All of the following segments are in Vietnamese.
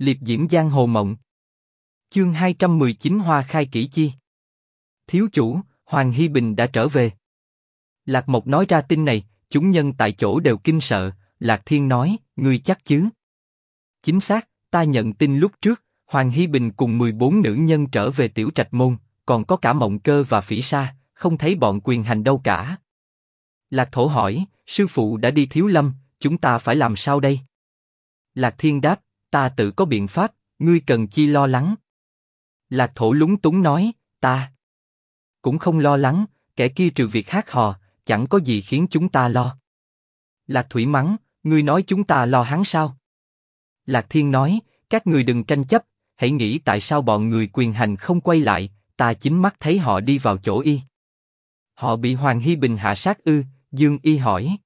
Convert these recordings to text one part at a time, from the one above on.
liệp diễm giang hồ mộng. Chương 219 Hoa khai kỷ chi. Thiếu chủ, Hoàng Hy Bình đã trở về. Lạc Mộc nói ra tin này, chúng nhân tại chỗ đều kinh sợ. Lạc Thiên nói, ngươi chắc chứ? Chính xác, ta nhận tin lúc trước, Hoàng Hy Bình cùng 14 nữ nhân trở về tiểu trạch môn, còn có cả mộng cơ và phỉ sa, không thấy bọn quyền hành đâu cả. Lạc Thổ hỏi, sư phụ đã đi thiếu lâm, chúng ta phải làm sao đây? Lạc Thiên đáp, ta tự có biện pháp, ngươi cần chi lo lắng. Lạc Thổ lúng túng nói, ta cũng không lo lắng, kẻ kia trừ việc hát hò, chẳng có gì khiến chúng ta lo. Lạc Thủy mắng, ngươi nói chúng ta lo hắn sao? Lạc Thiên nói, các người đừng tranh chấp, hãy nghĩ tại sao bọn người quyền hành không quay lại, ta chính mắt thấy họ đi vào chỗ y. Họ bị Hoàng Hy Bình hạ sát ư? Dương Y hỏi.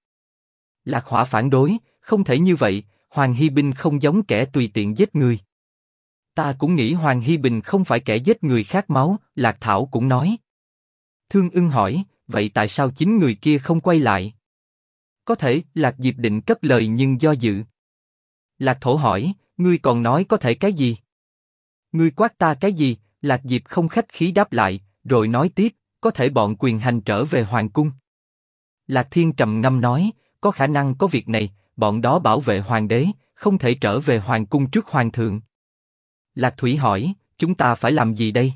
Lạc Hỏa phản đối, không thể như vậy, Hoàng Hi Bình không giống kẻ tùy tiện giết người. Ta cũng nghĩ Hoàng Hi Bình không phải kẻ giết người khát máu, Lạc Thảo cũng nói. Thương ưng hỏi, vậy tại sao chính người kia không quay lại? Có thể, Lạc Diệp định cất lời nhưng do dự. Lạc Thổ hỏi, ngươi còn nói có thể cái gì? Ngươi quát ta cái gì? Lạc Diệp không khách khí đáp lại, rồi nói tiếp, có thể bọn quyền hành trở về hoàng cung. Lạc Thiên trầm ngâm nói, có khả năng có việc này, bọn đó bảo vệ hoàng đế, không thể trở về hoàng cung trước hoàng thượng. Lạc Thủy hỏi, chúng ta phải làm gì đây?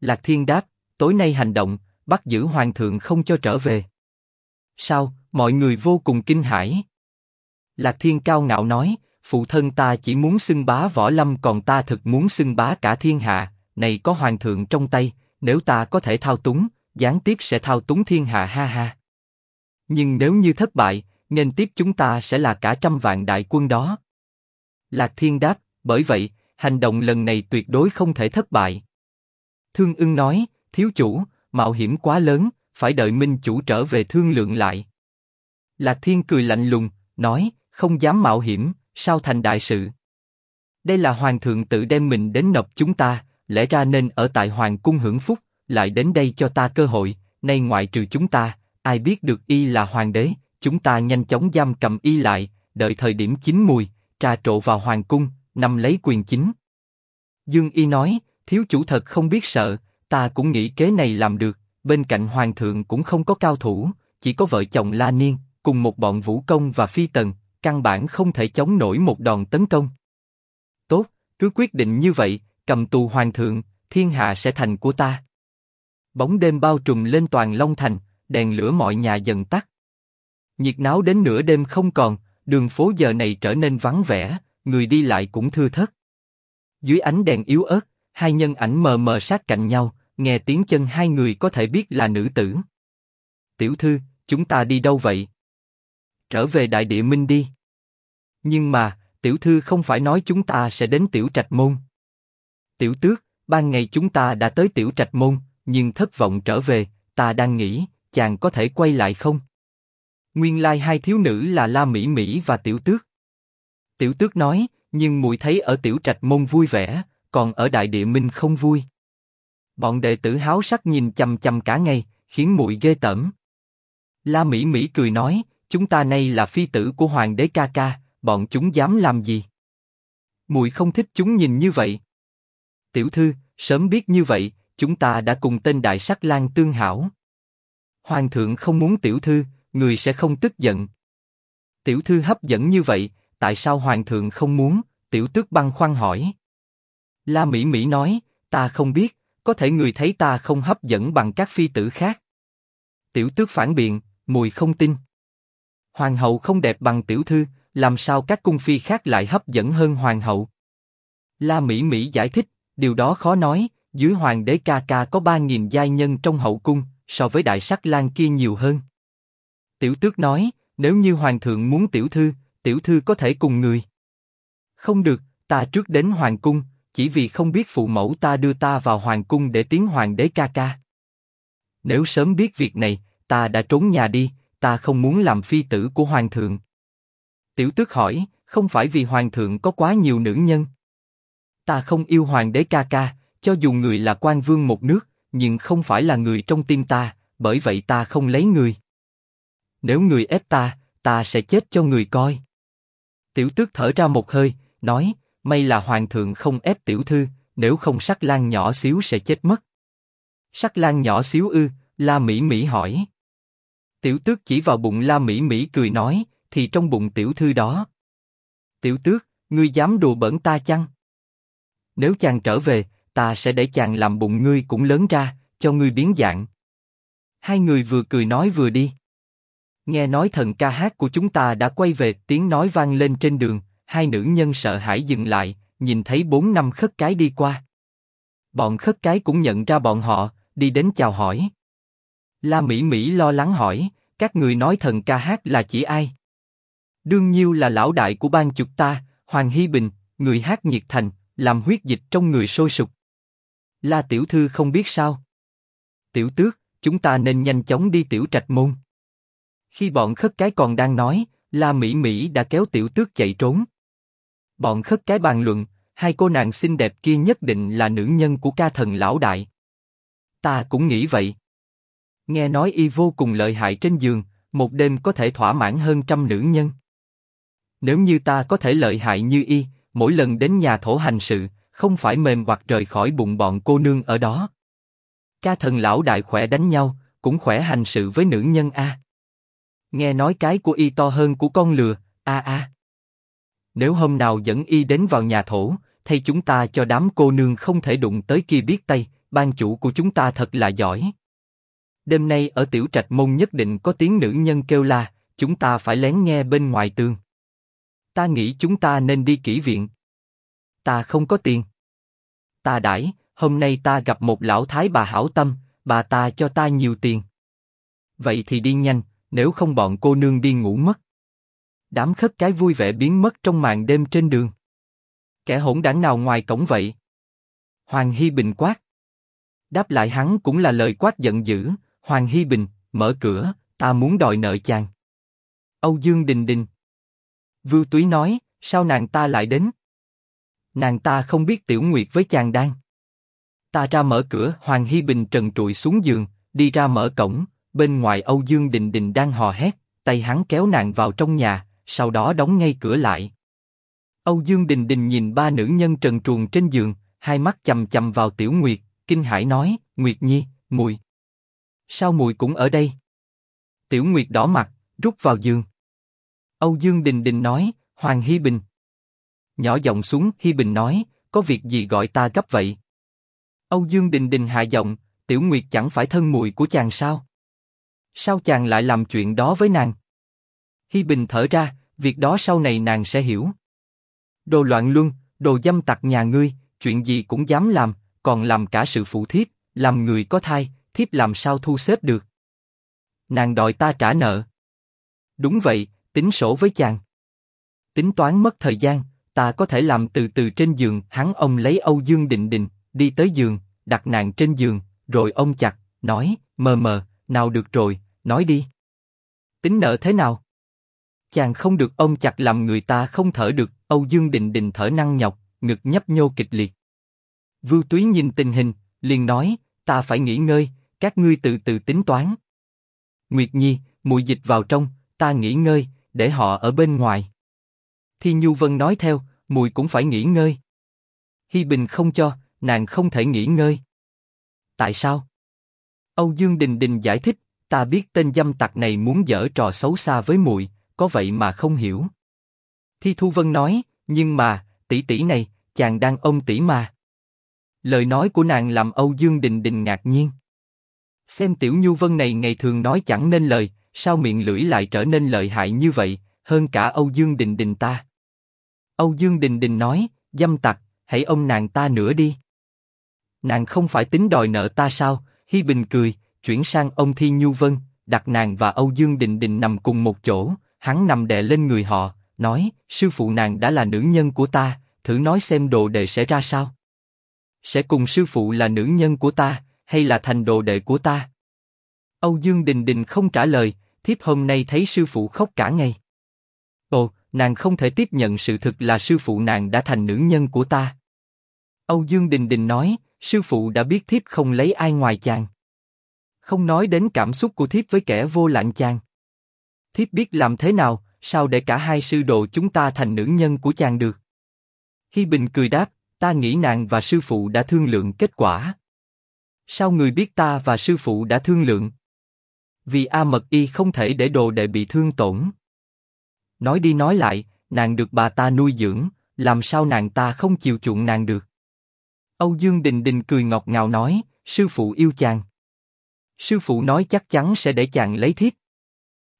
Lạc Thiên đáp, tối nay hành động, bắt giữ hoàng thượng không cho trở về. Sao? Mọi người vô cùng kinh hãi. Lạc Thiên cao ngạo nói, phụ thân ta chỉ muốn xưng bá võ lâm còn ta thực muốn xưng bá cả thiên hạ. Này có hoàng thượng trong tay, nếu ta có thể thao túng, gián tiếp sẽ thao túng thiên hạ ha ha. Nhưng nếu như thất bại, nên tiếp chúng ta sẽ là cả trăm vạn đại quân đó. Lạc Thiên đáp, bởi vậy, hành động lần này tuyệt đối không thể thất bại. Thương ưng nói, thiếu chủ, mạo hiểm quá lớn, phải đợi minh chủ trở về thương lượng lại. Lạc Thiên cười lạnh lùng, nói, không dám mạo hiểm, sao thành đại sự? Đây là hoàng thượng tự đem mình đến nộp chúng ta, lẽ ra nên ở tại hoàng cung hưởng phúc, lại đến đây cho ta cơ hội. Nay ngoại trừ chúng ta, ai biết được y là hoàng đế? Chúng ta nhanh chóng giam cầm y lại, đợi thời điểm chín mùi, trà trộn vào hoàng cung, nằm lấy quyền chính. Dương Y nói, thiếu chủ thật không biết sợ, ta cũng nghĩ kế này làm được. Bên cạnh hoàng thượng cũng không có cao thủ, chỉ có vợ chồng La Niên, cùng một bọn vũ công và phi tần, căn bản không thể chống nổi một đòn tấn công. Tốt, cứ quyết định như vậy, cầm tù hoàng thượng, thiên hạ sẽ thành của ta. Bóng đêm bao trùm lên toàn Long Thành, đèn lửa mọi nhà dần tắt. Nhiệt náo đến nửa đêm không còn, đường phố giờ này trở nên vắng vẻ, người đi lại cũng thưa thớt. Dưới ánh đèn yếu ớt, hai nhân ảnh mờ mờ sát cạnh nhau, nghe tiếng chân hai người có thể biết là nữ tử. Tiểu thư, chúng ta đi đâu vậy? Trở về đại địa minh đi. Nhưng mà, tiểu thư không phải nói chúng ta sẽ đến tiểu trạch môn. Tiểu tước, ban ngày chúng ta đã tới tiểu trạch môn, nhưng thất vọng trở về, ta đang nghĩ, chàng có thể quay lại không? Nguyên lai hai thiếu nữ là La Mỹ Mỹ và Tiểu Tước. Tiểu Tước nói, nhưng muội thấy ở Tiểu Trạch Môn vui vẻ, còn ở Đại Địa Minh không vui. Bọn đệ tử háo sắc nhìn chăm chăm cả ngày, khiến muội ghê tởm. La Mỹ Mỹ cười nói, chúng ta nay là phi tử của Hoàng đế ca ca, bọn chúng dám làm gì? Muội không thích chúng nhìn như vậy. Tiểu thư, sớm biết như vậy, chúng ta đã cùng tên đại sắc lang tương hảo. Hoàng thượng không muốn tiểu thư, người sẽ không tức giận. Tiểu thư hấp dẫn như vậy, tại sao hoàng thượng không muốn? Tiểu tước băng khoăn hỏi. La Mỹ Mỹ nói, ta không biết, có thể người thấy ta không hấp dẫn bằng các phi tử khác. Tiểu tước phản biện, mùi không tin. Hoàng hậu không đẹp bằng tiểu thư, làm sao các cung phi khác lại hấp dẫn hơn hoàng hậu? La Mỹ Mỹ giải thích, điều đó khó nói, dưới hoàng đế ca ca có ba nghìn giai nhân trong hậu cung, so với đại sắc lang kia nhiều hơn. Tiểu tước nói, nếu như hoàng thượng muốn tiểu thư, tiểu thư có thể cùng người. Không được, ta trước đến hoàng cung, chỉ vì không biết phụ mẫu ta đưa ta vào hoàng cung để tiến hoàng đế ca ca. Nếu sớm biết việc này, ta đã trốn nhà đi, ta không muốn làm phi tử của hoàng thượng. Tiểu tước hỏi, không phải vì hoàng thượng có quá nhiều nữ nhân. Ta không yêu hoàng đế ca ca, cho dù người là quan vương một nước, nhưng không phải là người trong tim ta, bởi vậy ta không lấy người. Nếu người ép ta, ta sẽ chết cho người coi. Tiểu tước thở ra một hơi, nói, may là hoàng thượng không ép tiểu thư, nếu không sắc lang nhỏ xíu sẽ chết mất. Sắc lang nhỏ xíu ư? La Mỹ Mỹ hỏi. Tiểu tước chỉ vào bụng La Mỹ Mỹ cười nói, thì trong bụng tiểu thư đó. Tiểu tước, ngươi dám đùa bẩn ta chăng? Nếu chàng trở về, ta sẽ để chàng làm bụng ngươi cũng lớn ra, cho ngươi biến dạng. Hai người vừa cười nói vừa đi. Nghe nói thần ca hát của chúng ta đã quay về, tiếng nói vang lên trên đường, hai nữ nhân sợ hãi dừng lại, nhìn thấy bốn năm khất cái đi qua. Bọn khất cái cũng nhận ra bọn họ, đi đến chào hỏi. La Mỹ Mỹ lo lắng hỏi, các người nói thần ca hát là chỉ ai? Đương nhiêu là lão đại của ban chuột ta, Hoàng Hy Bình, người hát nhiệt thành, làm huyết dịch trong người sôi sục. La Tiểu Thư không biết sao? Tiểu Tước, chúng ta nên nhanh chóng đi Tiểu Trạch Môn. Khi bọn khất cái còn đang nói, La Mỹ Mỹ đã kéo Tiểu Tước chạy trốn. Bọn khất cái bàn luận, hai cô nàng xinh đẹp kia nhất định là nữ nhân của ca thần lão đại. Ta cũng nghĩ vậy. Nghe nói y vô cùng lợi hại trên giường, một đêm có thể thỏa mãn hơn trăm nữ nhân. Nếu như ta có thể lợi hại như y, mỗi lần đến nhà thổ hành sự, không phải mềm hoặc rời khỏi bụng bọn cô nương ở đó. Ca thần lão đại khỏe đánh nhau, cũng khỏe hành sự với nữ nhân a. Nghe nói cái của y to hơn của con lừa, a a. Nếu hôm nào dẫn y đến vào nhà thổ, thay chúng ta cho đám cô nương không thể đụng tới kia biết tay, ban chủ của chúng ta thật là giỏi. Đêm nay ở tiểu trạch môn nhất định có tiếng nữ nhân kêu la, chúng ta phải lén nghe bên ngoài tường. Ta nghĩ chúng ta nên đi kỹ viện. Ta không có tiền. Ta đãi, hôm nay ta gặp một lão thái bà hảo tâm, bà ta cho ta nhiều tiền. Vậy thì đi nhanh, nếu không bọn cô nương đi ngủ mất. Đám khất cái vui vẻ biến mất trong màn đêm trên đường. Kẻ hỗn đảng nào ngoài cổng vậy? Hoàng Hy Bình quát. Đáp lại hắn cũng là lời quát giận dữ. Hoàng Hy Bình, mở cửa, ta muốn đòi nợ chàng. Âu Dương Đình Đình. Vưu Túy nói, sao nàng ta lại đến? Nàng ta không biết Tiểu Nguyệt với chàng đang. Ta ra mở cửa, Hoàng Hy Bình trần trụi xuống giường, đi ra mở cổng, bên ngoài Âu Dương Đình Đình đang hò hét, tay hắn kéo nàng vào trong nhà, sau đó đóng ngay cửa lại. Âu Dương Đình Đình nhìn ba nữ nhân trần truồng trên giường, hai mắt chầm chầm vào Tiểu Nguyệt, kinh hãi nói, Nguyệt Nhi, mùi. Sao mùi cũng ở đây? Tiểu Nguyệt đỏ mặt, rút vào giường. Âu Dương Đình Đình nói, Hoàng Hy Bình. Nhỏ giọng xuống, Hy Bình nói, có việc gì gọi ta gấp vậy? Âu Dương Đình Đình hạ giọng, Tiểu Nguyệt chẳng phải thân mùi của chàng sao? Sao chàng lại làm chuyện đó với nàng? Hi Bình thở ra, việc đó sau này nàng sẽ hiểu. Đồ loạn luân, đồ dâm tặc nhà ngươi, chuyện gì cũng dám làm, còn làm cả sự phụ thiếp, làm người có thai, thiếp làm sao thu xếp được? Nàng đòi ta trả nợ. Đúng vậy, tính sổ với chàng. Tính toán mất thời gian, ta có thể làm từ từ trên giường. Hắn ông lấy Âu Dương Định Định, đi tới giường, đặt nàng trên giường, rồi ông chặt, nói, mờ mờ, nào được rồi, nói đi. Tính nợ thế nào? Chàng không được ôm chặt làm người ta không thở được. Âu Dương Định Định thở năng nhọc, ngực nhấp nhô kịch liệt. Vưu Túy nhìn tình hình, liền nói, ta phải nghỉ ngơi, các ngươi từ từ tính toán. Nguyệt Nhi, mùi dịch vào trong, ta nghỉ ngơi, để họ ở bên ngoài. Thi Nhu Vân nói theo, mùi cũng phải nghỉ ngơi. Hi Bình không cho, nàng không thể nghỉ ngơi. Tại sao? Âu Dương Đình Đình giải thích, ta biết tên dâm tặc này muốn dở trò xấu xa với muội, có vậy mà không hiểu. Thi Thu Vân nói, nhưng mà, tỷ tỷ này, chàng đang ôm tỷ mà. Lời nói của nàng làm Âu Dương Đình Đình ngạc nhiên. Xem Tiểu Nhu Vân này ngày thường nói chẳng nên lời, sao miệng lưỡi lại trở nên lợi hại như vậy, hơn cả Âu Dương Đình Đình ta. Âu Dương Đình Đình nói, dâm tặc, hãy ôm nàng ta nữa đi. Nàng không phải tính đòi nợ ta sao? Hi Bình cười, chuyển sang ông Thi Nhu Vân, đặt nàng và Âu Dương Đình Đình nằm cùng một chỗ, hắn nằm đè lên người họ, nói, sư phụ nàng đã là nữ nhân của ta, thử nói xem đồ đệ sẽ ra sao. Sẽ cùng sư phụ là nữ nhân của ta, hay là thành đồ đệ của ta? Âu Dương Đình Đình không trả lời, thiếp hôm nay thấy sư phụ khóc cả ngày. Ồ, nàng không thể tiếp nhận sự thực là sư phụ nàng đã thành nữ nhân của ta. Âu Dương Đình Đình nói, sư phụ đã biết thiếp không lấy ai ngoài chàng. Không nói đến cảm xúc của thiếp với kẻ vô lạnh chàng. Thiếp biết làm thế nào, sao để cả hai sư đồ chúng ta thành nữ nhân của chàng được. Hi Bình cười đáp, ta nghĩ nàng và sư phụ đã thương lượng kết quả. Sao người biết ta và sư phụ đã thương lượng? Vì A Mật Y không thể để đồ đệ bị thương tổn. Nói đi nói lại, nàng được bà ta nuôi dưỡng, làm sao nàng ta không chịu chuộng nàng được? Âu Dương Đình Đình cười ngọt ngào nói, sư phụ yêu chàng. Sư phụ nói chắc chắn sẽ để chàng lấy thiếp.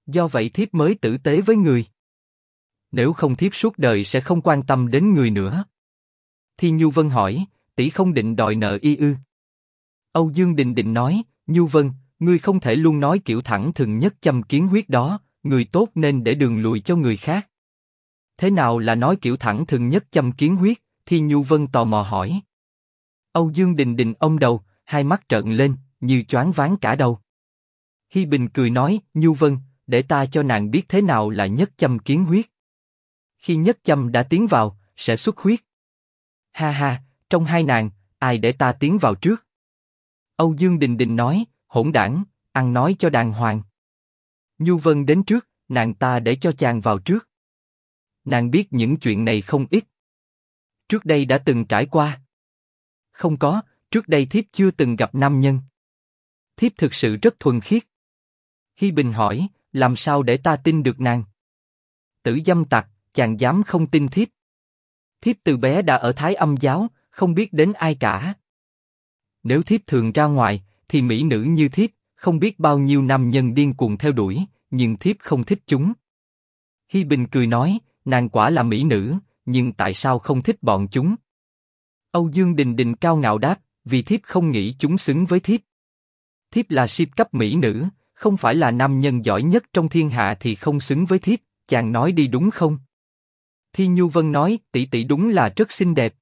Do vậy thiếp mới tử tế với người. Nếu không thiếp suốt đời sẽ không quan tâm đến người nữa. Thi Nhu Vân hỏi, tỷ không định đòi nợ y ư? Âu Dương Đình Đình nói, Nhu Vân, ngươi không thể luôn nói kiểu thẳng thừng nhất châm kiến huyết đó, người tốt nên để đường lùi cho người khác. Thế nào là nói kiểu thẳng thừng nhất châm kiến huyết? Thi Nhu Vân tò mò hỏi. Âu Dương Đình Đình ông đầu, hai mắt trợn lên, như choáng váng cả đầu. Hi Bình cười nói, Nhu Vân, để ta cho nàng biết thế nào là nhất châm kiến huyết. Khi nhất châm đã tiến vào, sẽ xuất huyết. Ha ha, trong hai nàng, ai để ta tiến vào trước? Âu Dương Đình Đình nói, hỗn đảng, ăn nói cho đàng hoàng. Nhu Vân đến trước, nàng ta để cho chàng vào trước. Nàng biết những chuyện này không ít. Trước đây đã từng trải qua. Không có, trước đây thiếp chưa từng gặp nam nhân. Thiếp thực sự rất thuần khiết. Hi Bình hỏi, làm sao để ta tin được nàng? Tử dâm tặc, chàng dám không tin thiếp? Thiếp từ bé đã ở Thái Âm giáo, không biết đến ai cả. Nếu thiếp thường ra ngoài, thì mỹ nữ như thiếp, không biết bao nhiêu nam nhân điên cuồng theo đuổi, nhưng thiếp không thích chúng. Hi Bình cười nói, nàng quả là mỹ nữ, nhưng tại sao không thích bọn chúng? Âu Dương Đình Đình cao ngạo đáp, vì thiếp không nghĩ chúng xứng với thiếp. Thiếp là ship cấp mỹ nữ, không phải là nam nhân giỏi nhất trong thiên hạ thì không xứng với thiếp, chàng nói đi đúng không? Thi Nhu Vân nói, tỷ tỷ đúng là rất xinh đẹp.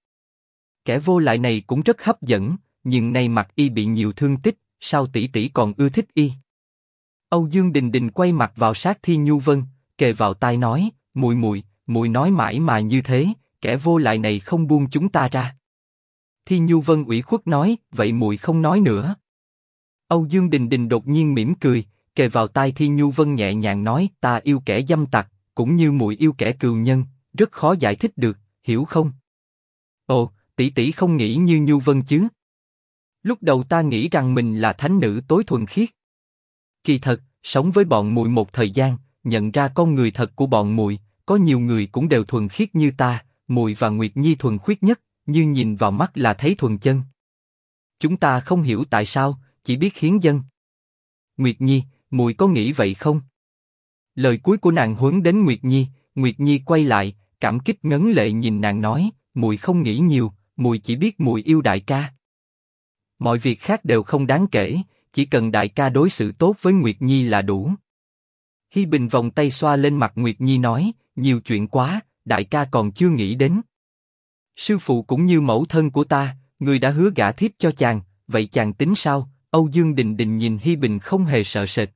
Kẻ vô lại này cũng rất hấp dẫn, nhưng nay mặt y bị nhiều thương tích, sao tỷ tỷ còn ưa thích y? Âu Dương Đình Đình quay mặt vào sát Thi Nhu Vân, kề vào tai nói, mùi mùi, mùi nói mãi mà như thế, kẻ vô lại này không buông chúng ta ra. Thi Nhu Vân ủy khuất nói, vậy mùi không nói nữa. Âu Dương Đình Đình đột nhiên mỉm cười, kề vào tai Thi Nhu Vân nhẹ nhàng nói, ta yêu kẻ dâm tặc, cũng như mùi yêu kẻ cừu nhân, rất khó giải thích được, hiểu không? Ồ, tỷ tỷ không nghĩ như Nhu Vân chứ? Lúc đầu ta nghĩ rằng mình là thánh nữ tối thuần khiết. Kỳ thật, sống với bọn mùi một thời gian, nhận ra con người thật của bọn mùi, có nhiều người cũng đều thuần khiết như ta, mùi và Nguyệt Nhi thuần khiết nhất, như nhìn vào mắt là thấy thuần chân. Chúng ta không hiểu tại sao, chỉ biết hiến dân. Nguyệt Nhi, mùi có nghĩ vậy không? Lời cuối của nàng hướng đến Nguyệt Nhi, Nguyệt Nhi quay lại, cảm kích ngấn lệ nhìn nàng nói, mùi không nghĩ nhiều, mùi chỉ biết mùi yêu đại ca. Mọi việc khác đều không đáng kể, chỉ cần đại ca đối xử tốt với Nguyệt Nhi là đủ. Hi Bình vòng tay xoa lên mặt Nguyệt Nhi nói, nhiều chuyện quá, đại ca còn chưa nghĩ đến. Sư phụ cũng như mẫu thân của ta, người đã hứa gả thiếp cho chàng, vậy chàng tính sao? Âu Dương Đình Đình nhìn Hi Bình không hề sợ sệt.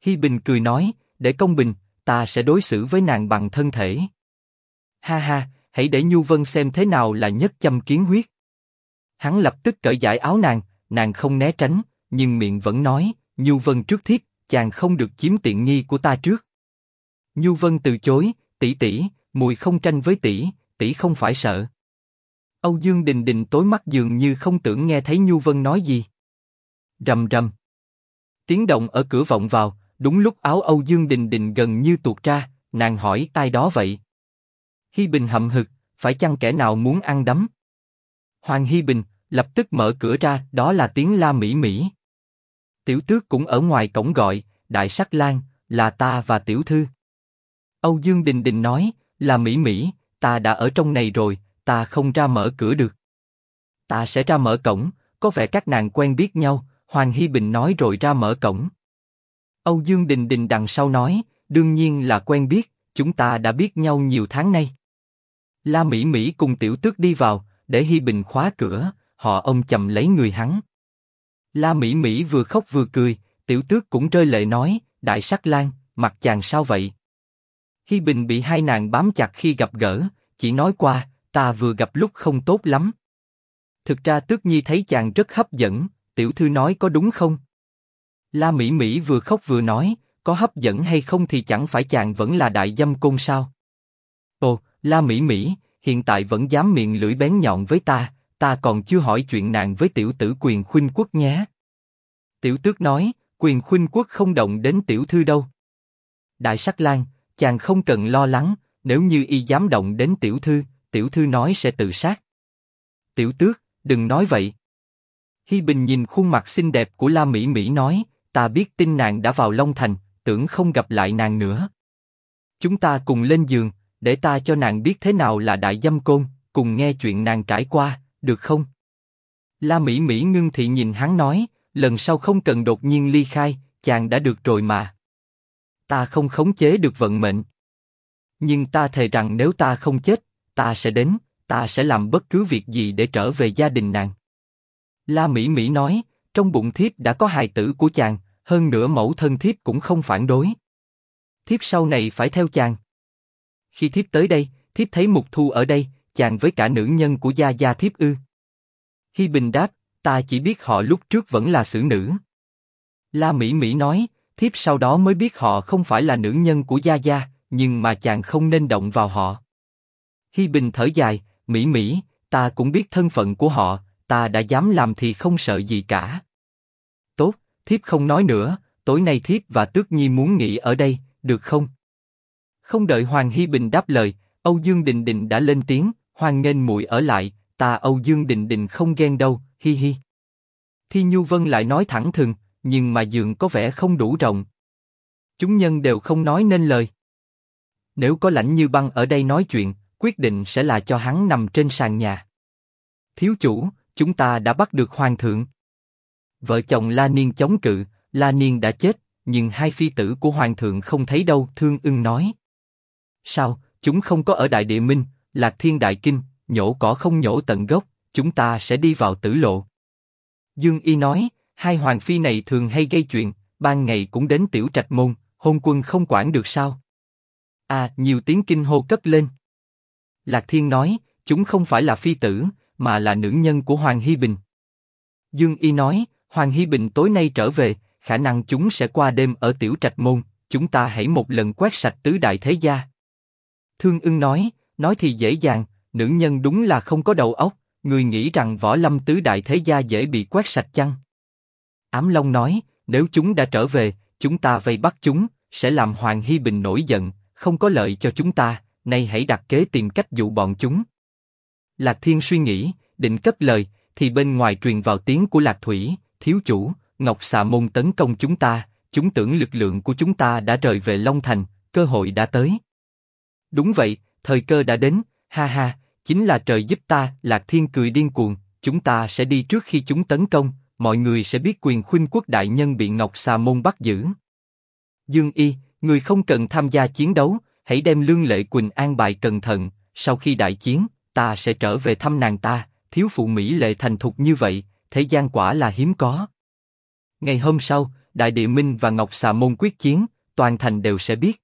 Hi Bình cười nói, để công bình, ta sẽ đối xử với nàng bằng thân thể. Ha ha, hãy để Nhu Vân xem thế nào là nhất châm kiến huyết. Hắn lập tức cởi giải áo nàng, nàng không né tránh, nhưng miệng vẫn nói, Nhu Vân trước thiếp, chàng không được chiếm tiện nghi của ta trước. Nhu Vân từ chối, tỷ tỷ, mùi không tranh với tỷ, tỷ không phải sợ. Âu Dương Đình Đình tối mắt dường như không tưởng nghe thấy Nhu Vân nói gì. Rầm rầm. Tiếng động ở cửa vọng vào, đúng lúc áo Âu Dương Đình Đình gần như tuột ra, nàng hỏi tai đó vậy. Hi Bình hậm hực, phải chăng kẻ nào muốn ăn đấm? Hoàng Hi Bình lập tức mở cửa ra, đó là tiếng la mỹ mỹ. Tiểu Tước cũng ở ngoài cổng gọi, Đại Sắc Lan, là ta và Tiểu Thư. Âu Dương Đình Đình nói, là mỹ mỹ, ta đã ở trong này rồi, ta không ra mở cửa được. Ta sẽ ra mở cổng, có vẻ các nàng quen biết nhau, Hoàng Hi Bình nói rồi ra mở cổng. Âu Dương Đình Đình đằng sau nói, đương nhiên là quen biết, chúng ta đã biết nhau nhiều tháng nay. La Mỹ Mỹ cùng Tiểu Tước đi vào, để Hi Bình khóa cửa, họ ông chầm lấy người hắn. La Mỹ Mỹ vừa khóc vừa cười, Tiểu Tước cũng rơi lệ nói, Đại Sắc Lan, mặt chàng sao vậy? Hi Bình bị hai nàng bám chặt khi gặp gỡ, chỉ nói qua, ta vừa gặp lúc không tốt lắm. Thực ra Tước Nhi thấy chàng rất hấp dẫn, tiểu thư nói có đúng không? La Mỹ Mỹ vừa khóc vừa nói, có hấp dẫn hay không thì chẳng phải chàng vẫn là đại dâm côn sao? Ồ, La Mỹ Mỹ, hiện tại vẫn dám miệng lưỡi bén nhọn với ta, ta còn chưa hỏi chuyện nàng với tiểu tử quyền khuynh quốc nhé. Tiểu tước nói, quyền khuynh quốc không động đến tiểu thư đâu. Đại sắc lang, chàng không cần lo lắng, nếu như y dám động đến tiểu thư, tiểu thư nói sẽ tự sát. Tiểu tước, đừng nói vậy. Hi Bình nhìn khuôn mặt xinh đẹp của La Mỹ Mỹ nói, ta biết tin nàng đã vào Long Thành, tưởng không gặp lại nàng nữa. Chúng ta cùng lên giường, để ta cho nàng biết thế nào là đại dâm côn, cùng nghe chuyện nàng trải qua, được không? La Mỹ Mỹ ngưng thị nhìn hắn nói, lần sau không cần đột nhiên ly khai, chàng đã được rồi mà. Ta không khống chế được vận mệnh. Nhưng ta thề rằng nếu ta không chết, ta sẽ đến, ta sẽ làm bất cứ việc gì để trở về gia đình nàng. La Mỹ Mỹ nói, trong bụng thiếp đã có hài tử của chàng, hơn nữa mẫu thân thiếp cũng không phản đối. Thiếp sau này phải theo chàng. Khi thiếp tới đây, thiếp thấy Mục Thu ở đây, chàng với cả nữ nhân của gia gia thiếp ư? Hi Bình đáp, ta chỉ biết họ lúc trước vẫn là xử nữ. La Mỹ Mỹ nói, thiếp sau đó mới biết họ không phải là nữ nhân của gia gia, nhưng mà chàng không nên động vào họ. Hi Bình thở dài, Mỹ Mỹ, ta cũng biết thân phận của họ, ta đã dám làm thì không sợ gì cả. Tốt, thiếp không nói nữa, tối nay thiếp và Tước Nhi muốn nghỉ ở đây, được không? Không đợi Hoàng Hi Bình đáp lời, Âu Dương Đình Đình đã lên tiếng, hoàng nghênh muội ở lại, ta Âu Dương Đình Đình không ghen đâu, hi hi. Thi Nhu Vân lại nói thẳng thừng, nhưng mà giường có vẻ không đủ rộng. Chúng nhân đều không nói nên lời. Nếu có lãnh như băng ở đây nói chuyện, quyết định sẽ là cho hắn nằm trên sàn nhà. Thiếu chủ, chúng ta đã bắt được hoàng thượng. Vợ chồng La Niên chống cự, La Niên đã chết, nhưng hai phi tử của hoàng thượng không thấy đâu. Thương Ưng nói. Sao, chúng không có ở Đại Địa Minh, Lạc Thiên Đại Kinh, nhổ cỏ không nhổ tận gốc, chúng ta sẽ đi vào tử lộ. Dương Y nói, hai hoàng phi này thường hay gây chuyện, ban ngày cũng đến tiểu trạch môn, hôn quân không quản được sao? À, nhiều tiếng kinh hô cất lên. Lạc Thiên nói, chúng không phải là phi tử, mà là nữ nhân của Hoàng Hi Bình. Dương Y nói, Hoàng Hi Bình tối nay trở về, khả năng chúng sẽ qua đêm ở tiểu trạch môn, chúng ta hãy một lần quét sạch tứ đại thế gia. Thương ưng nói, nói thì dễ dàng, nữ nhân đúng là không có đầu óc, người nghĩ rằng võ lâm tứ đại thế gia dễ bị quét sạch chăng? Ám Long nói, nếu chúng đã trở về, chúng ta vây bắt chúng, sẽ làm Hoàng Hi Bình nổi giận, không có lợi cho chúng ta, nay hãy đặt kế tìm cách dụ bọn chúng. Lạc Thiên suy nghĩ, định cất lời, thì bên ngoài truyền vào tiếng của Lạc Thủy, thiếu chủ, Ngọc Xà Môn tấn công chúng ta, chúng tưởng lực lượng của chúng ta đã rời về Long Thành, cơ hội đã tới. Đúng vậy, thời cơ đã đến, ha ha, chính là trời giúp ta. Lạc Thiên cười điên cuồng, chúng ta sẽ đi trước khi chúng tấn công, mọi người sẽ biết quyền khuynh quốc đại nhân bị Ngọc Xà Môn bắt giữ. Dương Y, người không cần tham gia chiến đấu, hãy đem lương lệ Quỳnh an bài cẩn thận. Sau khi đại chiến, ta sẽ trở về thăm nàng ta. Thiếu phụ mỹ lệ thành thục như vậy, thế gian quả là hiếm có. Ngày hôm sau, Đại Địa Minh và Ngọc Xà Môn quyết chiến, toàn thành đều sẽ biết.